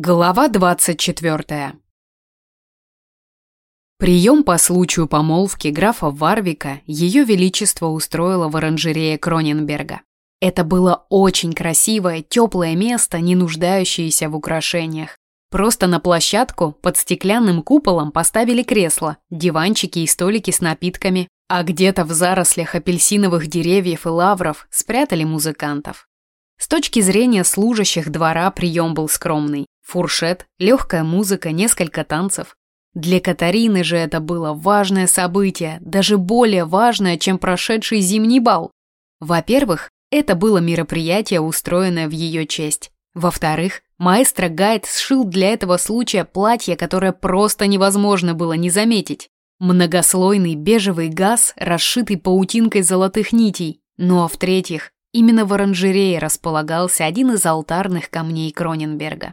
Глава 24. Прием по случаю помолвки графа Варвика Ее Величество устроило в оранжерее Кроненберга. Это было очень красивое, теплое место, не нуждающееся в украшениях. Просто на площадку под стеклянным куполом поставили кресла, диванчики и столики с напитками, а где-то в зарослях апельсиновых деревьев и лавров спрятали музыкантов. С точки зрения служащих двора прием был скромный. Фуршет, легкая музыка, несколько танцев. Для Катарины же это было важное событие, даже более важное, чем прошедший зимний бал. Во-первых, это было мероприятие, устроенное в ее честь. Во-вторых, маэстро Гайд сшил для этого случая платье, которое просто невозможно было не заметить. Многослойный бежевый газ, расшитый паутинкой золотых нитей. Ну а в-третьих, именно в оранжерее располагался один из алтарных камней Кроненберга.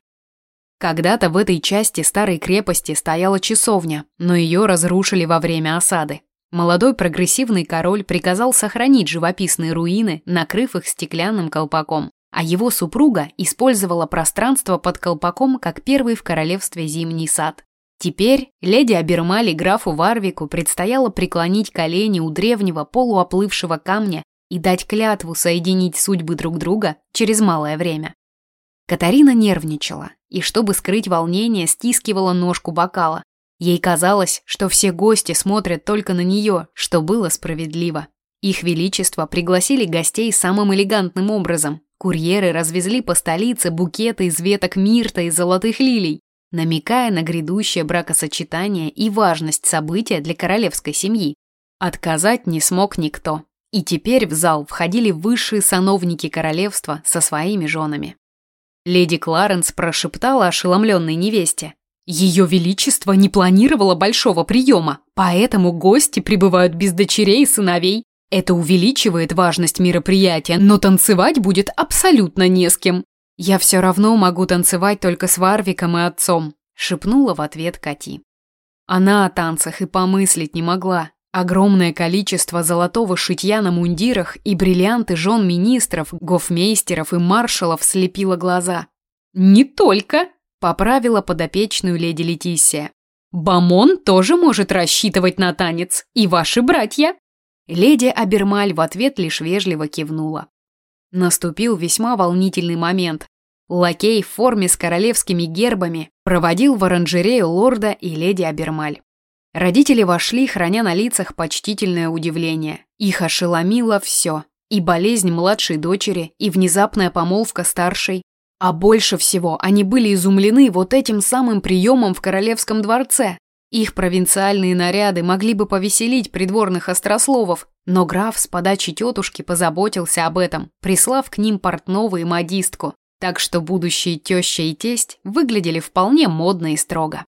Когда-то в этой части старой крепости стояла часовня, но ее разрушили во время осады. Молодой прогрессивный король приказал сохранить живописные руины, накрыв их стеклянным колпаком, а его супруга использовала пространство под колпаком как первый в королевстве зимний сад. Теперь леди Абермали графу Варвику предстояло преклонить колени у древнего полуоплывшего камня и дать клятву соединить судьбы друг друга через малое время. Катарина нервничала и, чтобы скрыть волнение, стискивала ножку бокала. Ей казалось, что все гости смотрят только на нее, что было справедливо. Их Величество пригласили гостей самым элегантным образом. Курьеры развезли по столице букеты из веток мирта и золотых лилий, намекая на грядущее бракосочетание и важность события для королевской семьи. Отказать не смог никто. И теперь в зал входили высшие сановники королевства со своими женами. Леди Кларенс прошептала ошеломленной невесте. Ее Величество не планировало большого приема, поэтому гости прибывают без дочерей и сыновей. Это увеличивает важность мероприятия, но танцевать будет абсолютно не с кем. Я все равно могу танцевать только с Варвиком и отцом, шепнула в ответ Кати. Она о танцах и помыслить не могла, Огромное количество золотого шитья на мундирах и бриллианты жен министров, гофмейстеров и маршалов слепило глаза. «Не только!» – поправила подопечную леди Летисия. «Бамон тоже может рассчитывать на танец, и ваши братья!» Леди Абермаль в ответ лишь вежливо кивнула. Наступил весьма волнительный момент. Лакей в форме с королевскими гербами проводил в оранжерею лорда и леди Абермаль. Родители вошли, храня на лицах почтительное удивление. Их ошеломило все. И болезнь младшей дочери, и внезапная помолвка старшей. А больше всего они были изумлены вот этим самым приемом в королевском дворце. Их провинциальные наряды могли бы повеселить придворных острословов, но граф с подачи тетушки позаботился об этом, прислав к ним портного и модистку, так что будущие теща и тесть выглядели вполне модно и строго.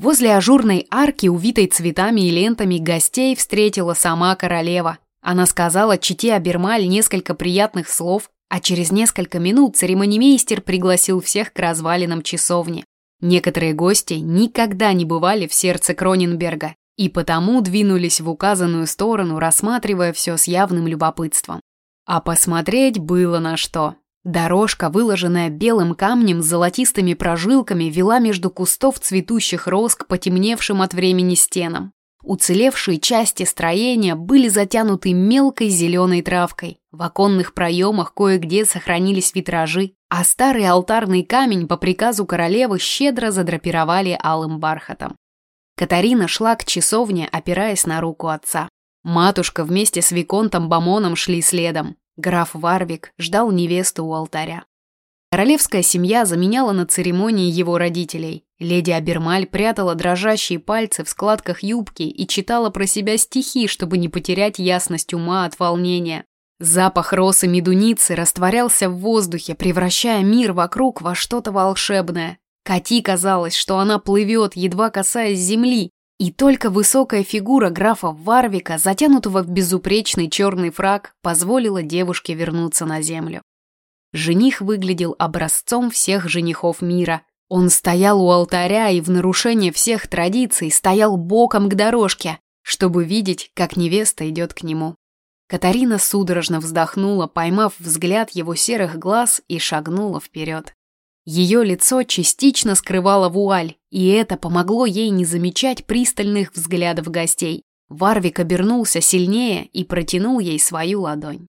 Возле ажурной арки, увитой цветами и лентами, гостей встретила сама королева. Она сказала чите Абермаль несколько приятных слов, а через несколько минут церемонимейстер пригласил всех к развалинам часовни. Некоторые гости никогда не бывали в сердце Кроненберга и потому двинулись в указанную сторону, рассматривая все с явным любопытством. А посмотреть было на что. Дорожка, выложенная белым камнем с золотистыми прожилками, вела между кустов цветущих роз к потемневшим от времени стенам. Уцелевшие части строения были затянуты мелкой зеленой травкой. В оконных проемах кое-где сохранились витражи, а старый алтарный камень по приказу королевы щедро задрапировали алым бархатом. Катарина шла к часовне, опираясь на руку отца. Матушка вместе с Виконтом Бамоном шли следом. Граф Варвик ждал невесту у алтаря. Королевская семья заменяла на церемонии его родителей. Леди Абермаль прятала дрожащие пальцы в складках юбки и читала про себя стихи, чтобы не потерять ясность ума от волнения. Запах росы медуницы растворялся в воздухе, превращая мир вокруг во что-то волшебное. Кати казалось, что она плывет, едва касаясь земли, и только высокая фигура графа Варвика, затянутого в безупречный черный фраг, позволила девушке вернуться на землю. Жених выглядел образцом всех женихов мира. Он стоял у алтаря и в нарушение всех традиций стоял боком к дорожке, чтобы видеть, как невеста идет к нему. Катарина судорожно вздохнула, поймав взгляд его серых глаз и шагнула вперед. Ее лицо частично скрывало вуаль, и это помогло ей не замечать пристальных взглядов гостей. Варвик обернулся сильнее и протянул ей свою ладонь.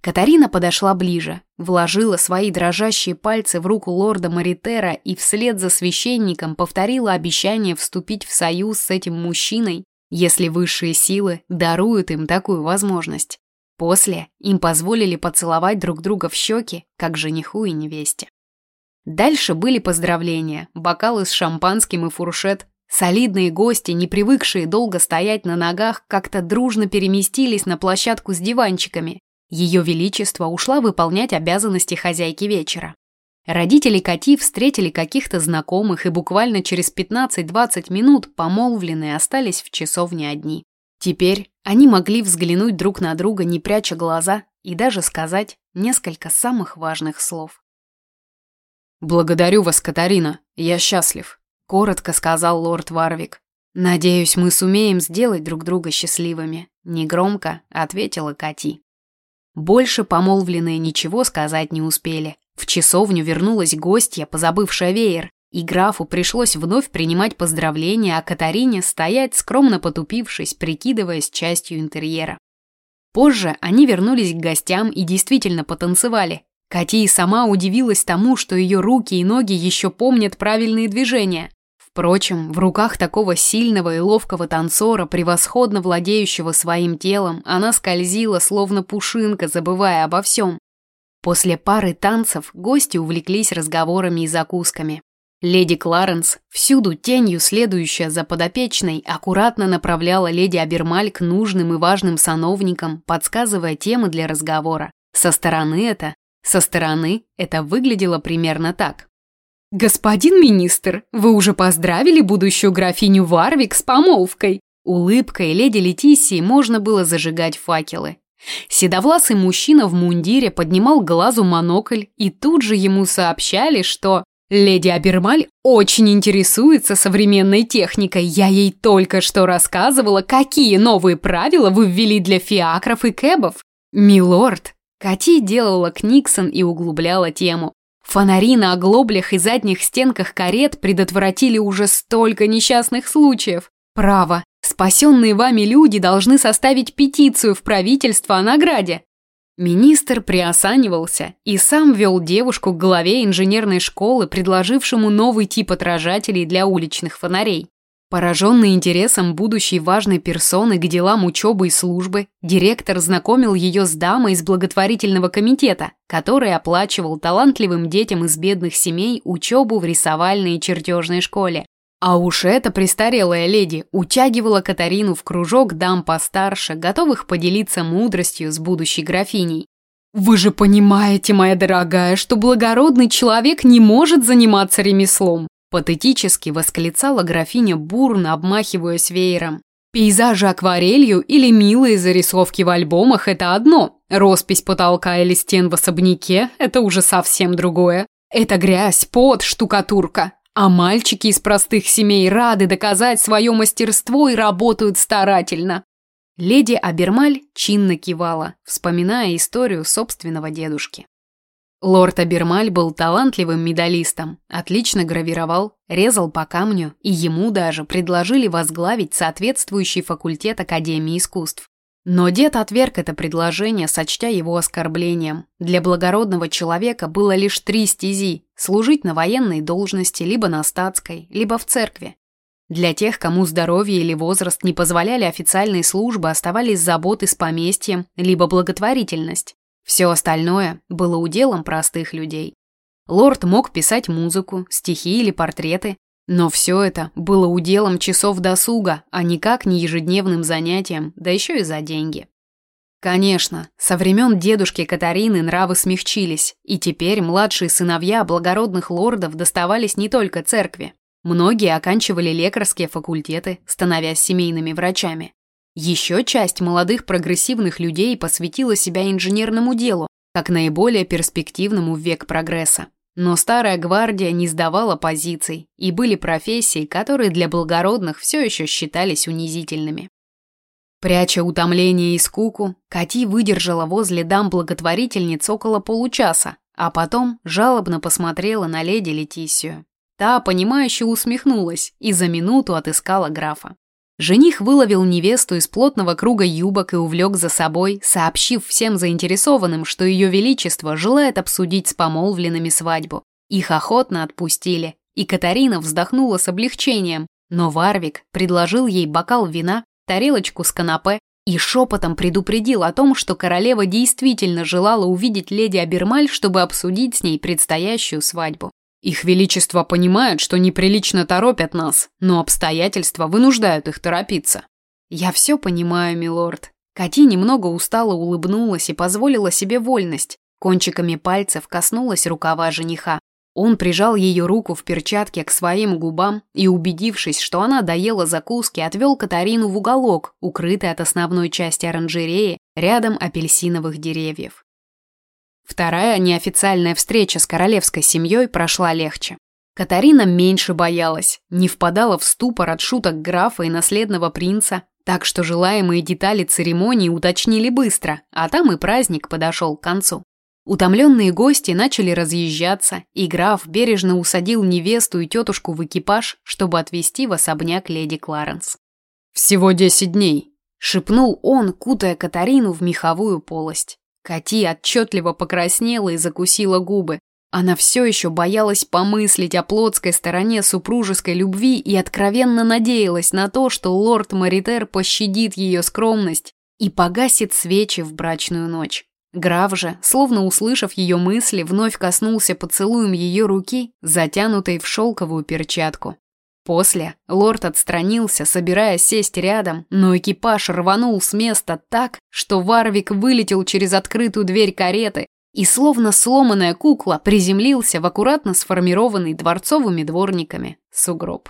Катарина подошла ближе, вложила свои дрожащие пальцы в руку лорда Маритера и вслед за священником повторила обещание вступить в союз с этим мужчиной, если высшие силы даруют им такую возможность. После им позволили поцеловать друг друга в щеки, как жениху и невесте. Дальше были поздравления, бокалы с шампанским и фуршет. Солидные гости, не привыкшие долго стоять на ногах, как-то дружно переместились на площадку с диванчиками. Ее Величество ушла выполнять обязанности хозяйки вечера. Родители Кати встретили каких-то знакомых и буквально через 15-20 минут помолвленные остались в часовне одни. Теперь они могли взглянуть друг на друга, не пряча глаза, и даже сказать несколько самых важных слов. «Благодарю вас, Катарина, я счастлив», — коротко сказал лорд Варвик. «Надеюсь, мы сумеем сделать друг друга счастливыми», — негромко ответила Кати. Больше помолвленные ничего сказать не успели. В часовню вернулась гостья, позабывшая веер, и графу пришлось вновь принимать поздравления, а Катарине стоять, скромно потупившись, прикидываясь частью интерьера. Позже они вернулись к гостям и действительно потанцевали, Кати и сама удивилась тому, что ее руки и ноги еще помнят правильные движения. Впрочем, в руках такого сильного и ловкого танцора, превосходно владеющего своим телом, она скользила, словно пушинка, забывая обо всем. После пары танцев гости увлеклись разговорами и закусками. Леди Кларенс, всюду тенью следующая за подопечной, аккуратно направляла леди Абермаль к нужным и важным сановникам, подсказывая темы для разговора. Со стороны это со стороны это выглядело примерно так. «Господин министр, вы уже поздравили будущую графиню Варвик с помолвкой?» Улыбкой леди Летисии можно было зажигать факелы. Седовласый мужчина в мундире поднимал глазу монокль, и тут же ему сообщали, что «Леди Абермаль очень интересуется современной техникой. Я ей только что рассказывала, какие новые правила вы ввели для фиакров и кэбов. Милорд, Кати делала книксон и углубляла тему. Фонари на оглоблях и задних стенках карет предотвратили уже столько несчастных случаев. Право, спасенные вами люди должны составить петицию в правительство о награде. Министр приосанивался и сам вел девушку к главе инженерной школы, предложившему новый тип отражателей для уличных фонарей. Пораженный интересом будущей важной персоны к делам учебы и службы, директор знакомил ее с дамой из благотворительного комитета, который оплачивал талантливым детям из бедных семей учебу в рисовальной и чертежной школе. А уж эта престарелая леди утягивала Катарину в кружок дам постарше, готовых поделиться мудростью с будущей графиней. «Вы же понимаете, моя дорогая, что благородный человек не может заниматься ремеслом. Патетически восклицала графиня бурно, обмахиваясь веером. Пейзажи акварелью или милые зарисовки в альбомах – это одно. Роспись потолка или стен в особняке – это уже совсем другое. Это грязь, пот, штукатурка. А мальчики из простых семей рады доказать свое мастерство и работают старательно. Леди Абермаль чинно кивала, вспоминая историю собственного дедушки. Лорд Абермаль был талантливым медалистом, отлично гравировал, резал по камню, и ему даже предложили возглавить соответствующий факультет Академии искусств. Но дед отверг это предложение, сочтя его оскорблением. Для благородного человека было лишь три стези – служить на военной должности, либо на статской, либо в церкви. Для тех, кому здоровье или возраст не позволяли официальные службы, оставались заботы с поместьем, либо благотворительность. Все остальное было уделом простых людей. Лорд мог писать музыку, стихи или портреты, но все это было уделом часов досуга, а никак не ежедневным занятием, да еще и за деньги. Конечно, со времен дедушки Катарины нравы смягчились, и теперь младшие сыновья благородных лордов доставались не только церкви. Многие оканчивали лекарские факультеты, становясь семейными врачами. Еще часть молодых прогрессивных людей посвятила себя инженерному делу, как наиболее перспективному в век прогресса. Но старая гвардия не сдавала позиций, и были профессии, которые для благородных все еще считались унизительными. Пряча утомление и скуку, Кати выдержала возле дам благотворительниц около получаса, а потом жалобно посмотрела на леди Летисию. Та, понимающе усмехнулась и за минуту отыскала графа. Жених выловил невесту из плотного круга юбок и увлек за собой, сообщив всем заинтересованным, что ее величество желает обсудить с помолвленными свадьбу. Их охотно отпустили, и Катарина вздохнула с облегчением, но Варвик предложил ей бокал вина, тарелочку с канапе и шепотом предупредил о том, что королева действительно желала увидеть леди Абермаль, чтобы обсудить с ней предстоящую свадьбу. Их величество понимают, что неприлично торопят нас, но обстоятельства вынуждают их торопиться. Я все понимаю, милорд. Кати немного устало улыбнулась и позволила себе вольность. Кончиками пальцев коснулась рукава жениха. Он прижал ее руку в перчатке к своим губам и, убедившись, что она доела закуски, отвел Катарину в уголок, укрытый от основной части оранжереи, рядом апельсиновых деревьев. Вторая неофициальная встреча с королевской семьей прошла легче. Катарина меньше боялась, не впадала в ступор от шуток графа и наследного принца, так что желаемые детали церемонии уточнили быстро, а там и праздник подошел к концу. Утомленные гости начали разъезжаться, и граф бережно усадил невесту и тетушку в экипаж, чтобы отвезти в особняк леди Кларенс. «Всего десять дней», — шепнул он, кутая Катарину в меховую полость. Кати отчетливо покраснела и закусила губы. Она все еще боялась помыслить о плотской стороне супружеской любви и откровенно надеялась на то, что лорд Маритер пощадит ее скромность и погасит свечи в брачную ночь. Граф же, словно услышав ее мысли, вновь коснулся поцелуем ее руки, затянутой в шелковую перчатку. После лорд отстранился, собираясь сесть рядом, но экипаж рванул с места так, что Варвик вылетел через открытую дверь кареты и, словно сломанная кукла, приземлился в аккуратно сформированный дворцовыми дворниками сугроб.